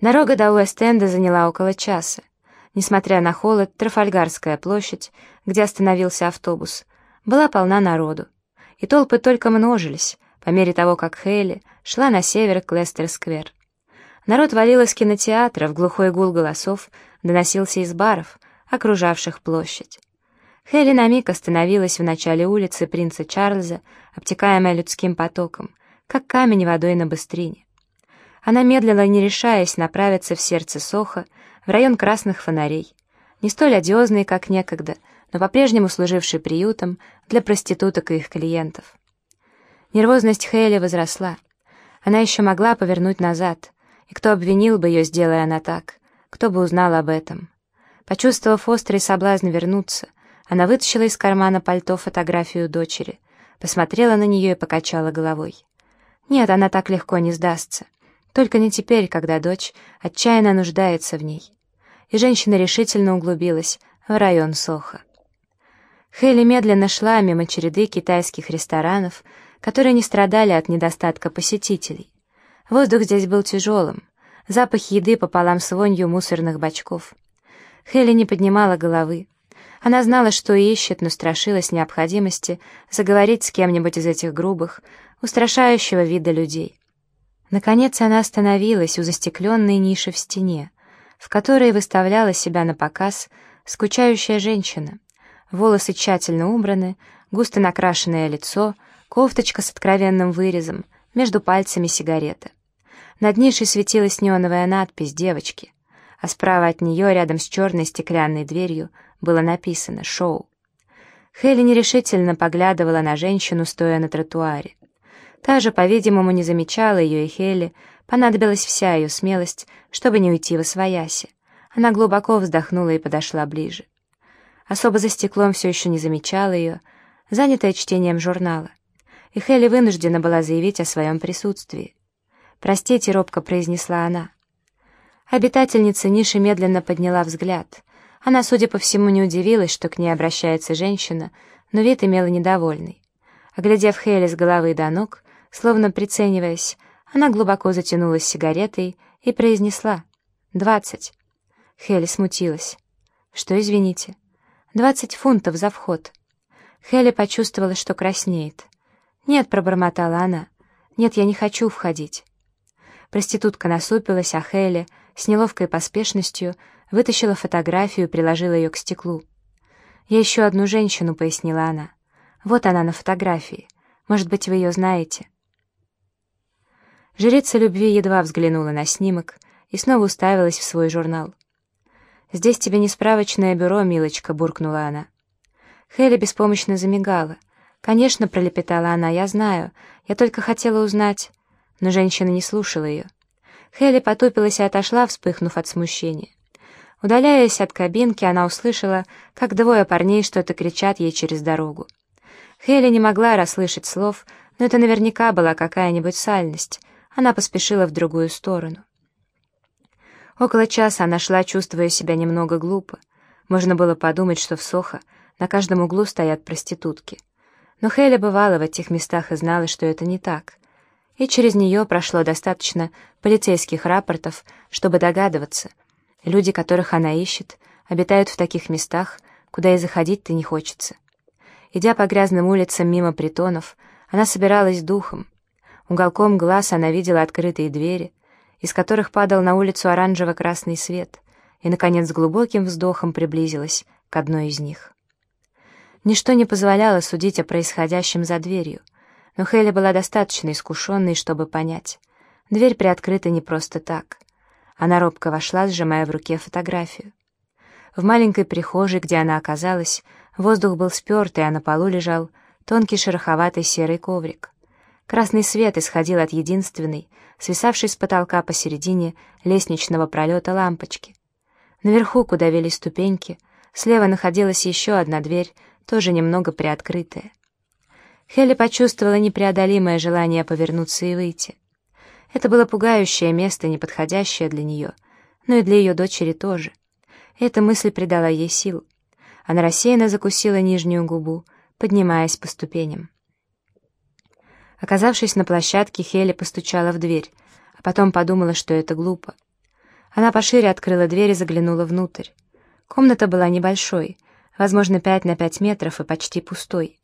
Дорога до Уэст-Энда заняла около часа. Несмотря на холод, Трафальгарская площадь, где остановился автобус, была полна народу. И толпы только множились, по мере того, как Хейли шла на север к Лестер-сквер. Народ валил из кинотеатра, в глухой гул голосов доносился из баров, окружавших площадь. Хейли на миг остановилась в начале улицы принца Чарльза, обтекаемая людским потоком, как камень водой на быстрине. Она медлила, не решаясь направиться в сердце Соха, в район красных фонарей, не столь одиозный, как некогда, но по-прежнему служивший приютом для проституток и их клиентов. Нервозность Хейли возросла. Она еще могла повернуть назад, и кто обвинил бы ее, сделая она так, кто бы узнал об этом. Почувствовав острый соблазн вернуться, она вытащила из кармана пальто фотографию дочери, посмотрела на нее и покачала головой. Нет, она так легко не сдастся. Только не теперь, когда дочь отчаянно нуждается в ней. И женщина решительно углубилась в район Соха. Хейли медленно шла мимо череды китайских ресторанов, которые не страдали от недостатка посетителей. Воздух здесь был тяжелым, запах еды пополам с вонью мусорных бачков. Хейли не поднимала головы. Она знала, что ищет, но страшилась необходимости заговорить с кем-нибудь из этих грубых, устрашающего вида людей. Наконец она остановилась у застекленной ниши в стене, в которой выставляла себя на показ скучающая женщина. Волосы тщательно убраны, густо накрашенное лицо, кофточка с откровенным вырезом, между пальцами сигарета. Над нишей светилась неоновая надпись «Девочки», а справа от нее, рядом с черной стеклянной дверью, было написано «Шоу». Хелли нерешительно поглядывала на женщину, стоя на тротуаре. Та же, по-видимому, не замечала ее и Хелли, понадобилась вся ее смелость, чтобы не уйти во свояси. Она глубоко вздохнула и подошла ближе. Особо за стеклом все еще не замечала ее, занятая чтением журнала. И Хелли вынуждена была заявить о своем присутствии. «Простите», — робко произнесла она. Обитательница ниши медленно подняла взгляд. Она, судя по всему, не удивилась, что к ней обращается женщина, но вид имела недовольный. Оглядев Хейли с головы до ног, словно прицениваясь, она глубоко затянулась сигаретой и произнесла «Двадцать». Хелли смутилась. «Что, извините?» «Двадцать фунтов за вход». Хелли почувствовала, что краснеет. «Нет», — пробормотала она. «Нет, я не хочу входить». Проститутка насупилась, а Хелли с неловкой поспешностью вытащила фотографию и приложила ее к стеклу. «Я ищу одну женщину», — пояснила она. «Вот она на фотографии. Может быть, вы ее знаете?» Жрица любви едва взглянула на снимок и снова уставилась в свой журнал. «Здесь тебе не справочное бюро, милочка», — буркнула она. Хелли беспомощно замигала. «Конечно», — пролепетала она, — «я знаю. Я только хотела узнать...» Но женщина не слушала ее. Хелли потупилась и отошла, вспыхнув от смущения. Удаляясь от кабинки, она услышала, как двое парней что-то кричат ей через дорогу. Хелли не могла расслышать слов, но это наверняка была какая-нибудь сальность. Она поспешила в другую сторону. Около часа она шла, чувствуя себя немного глупо. Можно было подумать, что в Сохо на каждом углу стоят проститутки. Но Хелли бывала в этих местах и знала, что это не так и через нее прошло достаточно полицейских рапортов, чтобы догадываться. Люди, которых она ищет, обитают в таких местах, куда и заходить-то не хочется. Идя по грязным улицам мимо притонов, она собиралась духом. Уголком глаз она видела открытые двери, из которых падал на улицу оранжево-красный свет, и, наконец, с глубоким вздохом приблизилась к одной из них. Ничто не позволяло судить о происходящем за дверью — но Хейли была достаточно искушенной, чтобы понять. Дверь приоткрыта не просто так. Она робко вошла, сжимая в руке фотографию. В маленькой прихожей, где она оказалась, воздух был спертый, а на полу лежал тонкий шероховатый серый коврик. Красный свет исходил от единственной, свисавшей с потолка посередине лестничного пролета лампочки. Наверху, куда вели ступеньки, слева находилась еще одна дверь, тоже немного приоткрытая. Хелли почувствовала непреодолимое желание повернуться и выйти. Это было пугающее место, неподходящее для нее, но и для ее дочери тоже. Эта мысль придала ей сил. Она рассеянно закусила нижнюю губу, поднимаясь по ступеням. Оказавшись на площадке, Хелли постучала в дверь, а потом подумала, что это глупо. Она пошире открыла дверь и заглянула внутрь. Комната была небольшой, возможно, пять на пять метров и почти пустой.